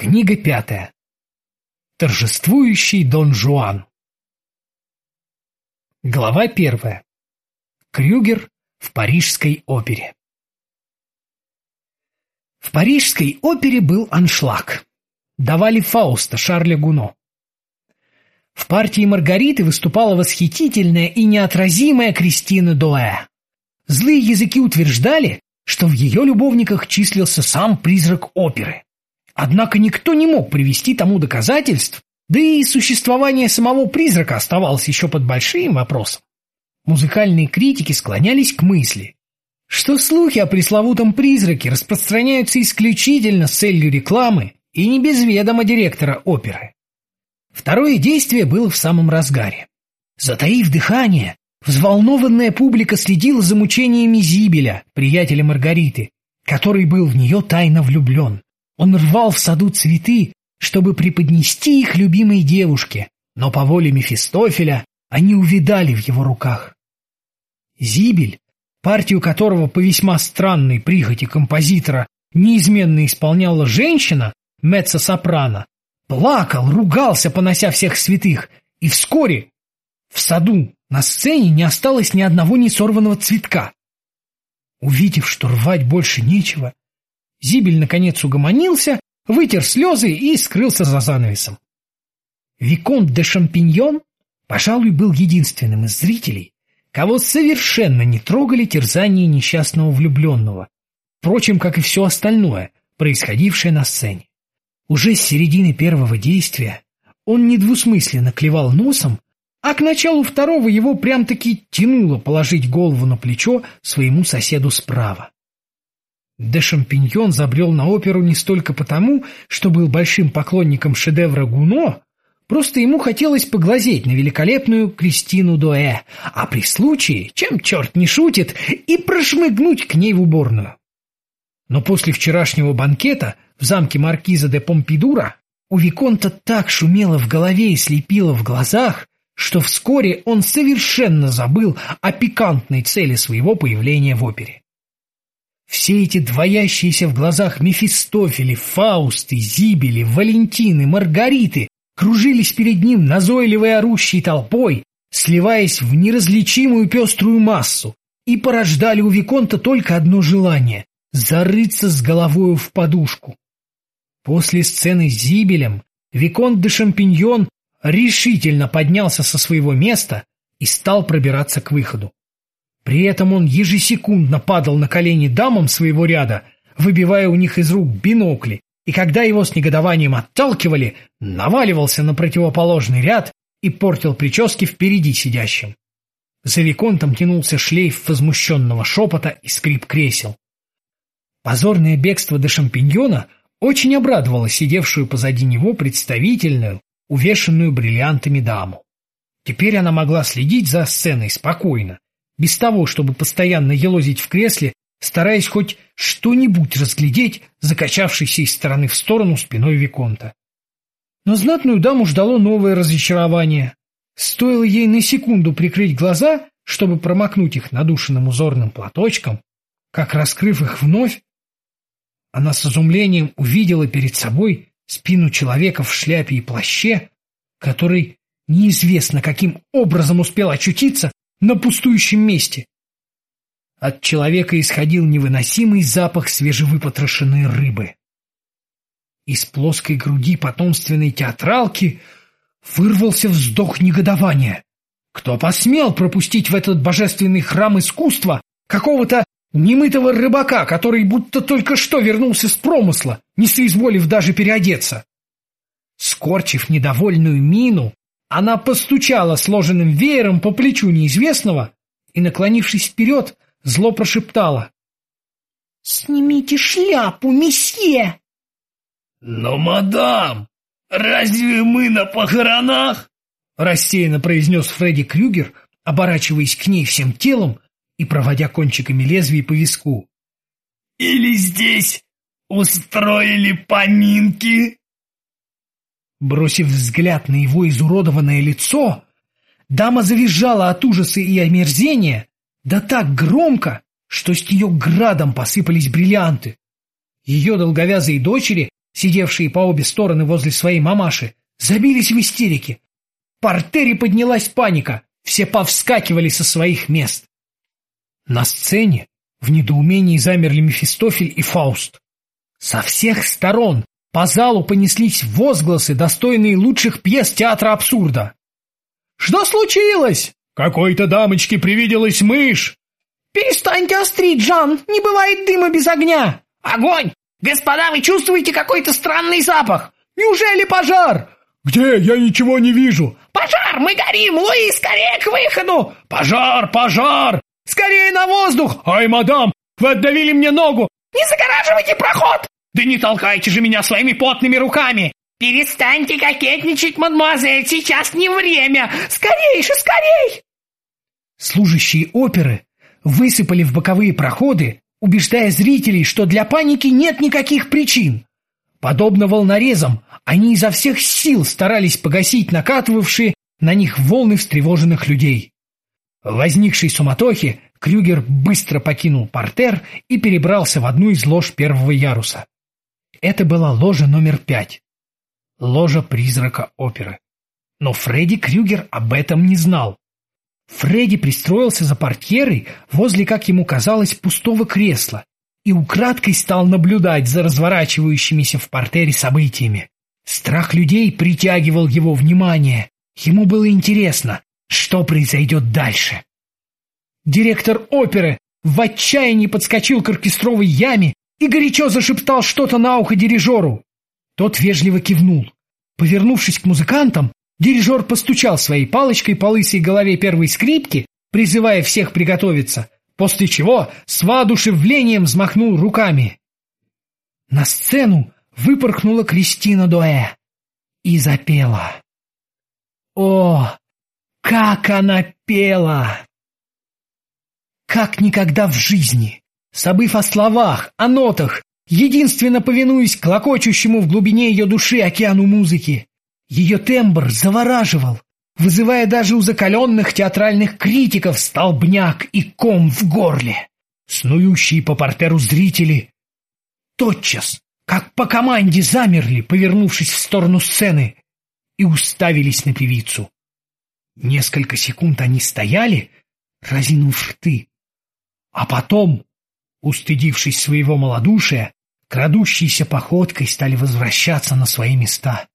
Книга пятая. Торжествующий Дон Жуан. Глава первая. Крюгер в Парижской опере. В Парижской опере был аншлаг. Давали Фауста Шарля Гуно. В партии Маргариты выступала восхитительная и неотразимая Кристина Дуэ. Злые языки утверждали, что в ее любовниках числился сам призрак оперы. Однако никто не мог привести тому доказательств, да и существование самого призрака оставалось еще под большим вопросом. Музыкальные критики склонялись к мысли, что слухи о пресловутом призраке распространяются исключительно с целью рекламы и не без ведома директора оперы. Второе действие было в самом разгаре. Затаив дыхание, взволнованная публика следила за мучениями Зибеля, приятеля Маргариты, который был в нее тайно влюблен. Он рвал в саду цветы, чтобы преподнести их любимой девушке, но по воле Мефистофеля они увидали в его руках. Зибель, партию которого по весьма странной прихоти композитора неизменно исполняла женщина, меццо-сопрано, плакал, ругался, понося всех святых, и вскоре в саду на сцене не осталось ни одного несорванного цветка. Увидев, что рвать больше нечего, Зибель наконец угомонился, вытер слезы и скрылся за занавесом. Виконт де Шампиньон, пожалуй, был единственным из зрителей, кого совершенно не трогали терзания несчастного влюбленного, впрочем, как и все остальное, происходившее на сцене. Уже с середины первого действия он недвусмысленно клевал носом, а к началу второго его прям-таки тянуло положить голову на плечо своему соседу справа. Де Шампиньон забрел на оперу не столько потому, что был большим поклонником шедевра Гуно, просто ему хотелось поглазеть на великолепную Кристину Дуэ, а при случае, чем черт не шутит, и прошмыгнуть к ней в уборную. Но после вчерашнего банкета в замке маркиза де Помпидура у Виконта так шумело в голове и слепило в глазах, что вскоре он совершенно забыл о пикантной цели своего появления в опере. Все эти двоящиеся в глазах Мефистофели, Фаусты, Зибели, Валентины, Маргариты кружились перед ним назойливой орущей толпой, сливаясь в неразличимую пеструю массу, и порождали у Виконта только одно желание — зарыться с головою в подушку. После сцены с Зибелем Виконт де Шампиньон решительно поднялся со своего места и стал пробираться к выходу. При этом он ежесекундно падал на колени дамам своего ряда, выбивая у них из рук бинокли, и когда его с негодованием отталкивали, наваливался на противоположный ряд и портил прически впереди сидящим. За Виконтом тянулся шлейф возмущенного шепота и скрип кресел. Позорное бегство до шампиньона очень обрадовало сидевшую позади него представительную, увешанную бриллиантами даму. Теперь она могла следить за сценой спокойно, без того, чтобы постоянно елозить в кресле, стараясь хоть что-нибудь разглядеть, закачавшийся из стороны в сторону спиной Виконта. Но знатную даму ждало новое разочарование. Стоило ей на секунду прикрыть глаза, чтобы промокнуть их надушенным узорным платочком, как, раскрыв их вновь, она с изумлением увидела перед собой спину человека в шляпе и плаще, который неизвестно каким образом успел очутиться на пустующем месте. От человека исходил невыносимый запах свежевыпотрошенной рыбы. Из плоской груди потомственной театралки вырвался вздох негодования. Кто посмел пропустить в этот божественный храм искусства какого-то немытого рыбака, который будто только что вернулся с промысла, не соизволив даже переодеться? Скорчив недовольную мину, она постучала сложенным веером по плечу неизвестного и, наклонившись вперед, зло прошептала. — Снимите шляпу, месье! — Но, мадам, разве мы на похоронах? — рассеянно произнес Фредди Крюгер, оборачиваясь к ней всем телом и проводя кончиками лезвий по виску. — Или здесь устроили поминки? Бросив взгляд на его изуродованное лицо, дама завизжала от ужаса и омерзения, да так громко, что с нее градом посыпались бриллианты. Ее долговязые дочери сидевшие по обе стороны возле своей мамаши, забились в истерике. В портере поднялась паника, все повскакивали со своих мест. На сцене в недоумении замерли Мефистофель и Фауст. Со всех сторон по залу понеслись возгласы, достойные лучших пьес театра абсурда. «Что случилось?» «Какой-то дамочке привиделась мышь!» «Перестаньте острить, Жан! Не бывает дыма без огня!» «Огонь! Господа, вы чувствуете какой-то странный запах? Неужели пожар?» «Где? Я ничего не вижу!» «Пожар! Мы горим! Луи, скорее к выходу!» «Пожар! Пожар! Скорее на воздух!» «Ай, мадам, вы отдавили мне ногу!» «Не загораживайте проход!» «Да не толкайте же меня своими потными руками!» «Перестаньте кокетничать, мадемуазель, сейчас не время! Скорейше, скорей!» Служащие оперы высыпали в боковые проходы, убеждая зрителей, что для паники нет никаких причин. Подобно волнорезам, они изо всех сил старались погасить накатывавшие на них волны встревоженных людей. В возникшей суматохе Крюгер быстро покинул портер и перебрался в одну из лож первого яруса. Это была ложа номер пять. Ложа призрака оперы. Но Фредди Крюгер об этом не знал. Фредди пристроился за портьерой возле, как ему казалось, пустого кресла и украдкой стал наблюдать за разворачивающимися в портере событиями. Страх людей притягивал его внимание. Ему было интересно, что произойдет дальше. Директор оперы в отчаянии подскочил к оркестровой яме и горячо зашептал что-то на ухо дирижеру. Тот вежливо кивнул. Повернувшись к музыкантам, дирижер постучал своей палочкой по лысой голове первой скрипки, призывая всех приготовиться, после чего с воодушевлением взмахнул руками. На сцену выпорхнула Кристина Дуэ и запела. О, как она пела! Как никогда в жизни, забыв о словах, о нотах, единственно повинуясь клокочущему в глубине ее души океану музыки. Ее тембр завораживал, вызывая даже у закаленных театральных критиков столбняк и ком в горле. Снующие по портеру зрители тотчас как по команде замерли, повернувшись в сторону сцены, и уставились на певицу. Несколько секунд они стояли, разинув рты, а потом, устыдившись своего малодушия, крадущейся походкой стали возвращаться на свои места.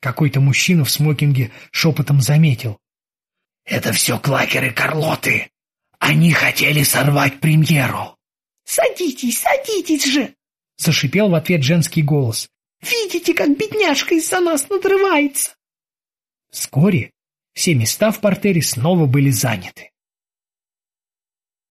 Какой-то мужчина в смокинге шепотом заметил. — Это все клакеры Карлоты. Они хотели сорвать премьеру. — Садитесь, садитесь же! — зашипел в ответ женский голос. «Видите, как бедняжка из-за нас надрывается!» Вскоре все места в портере снова были заняты.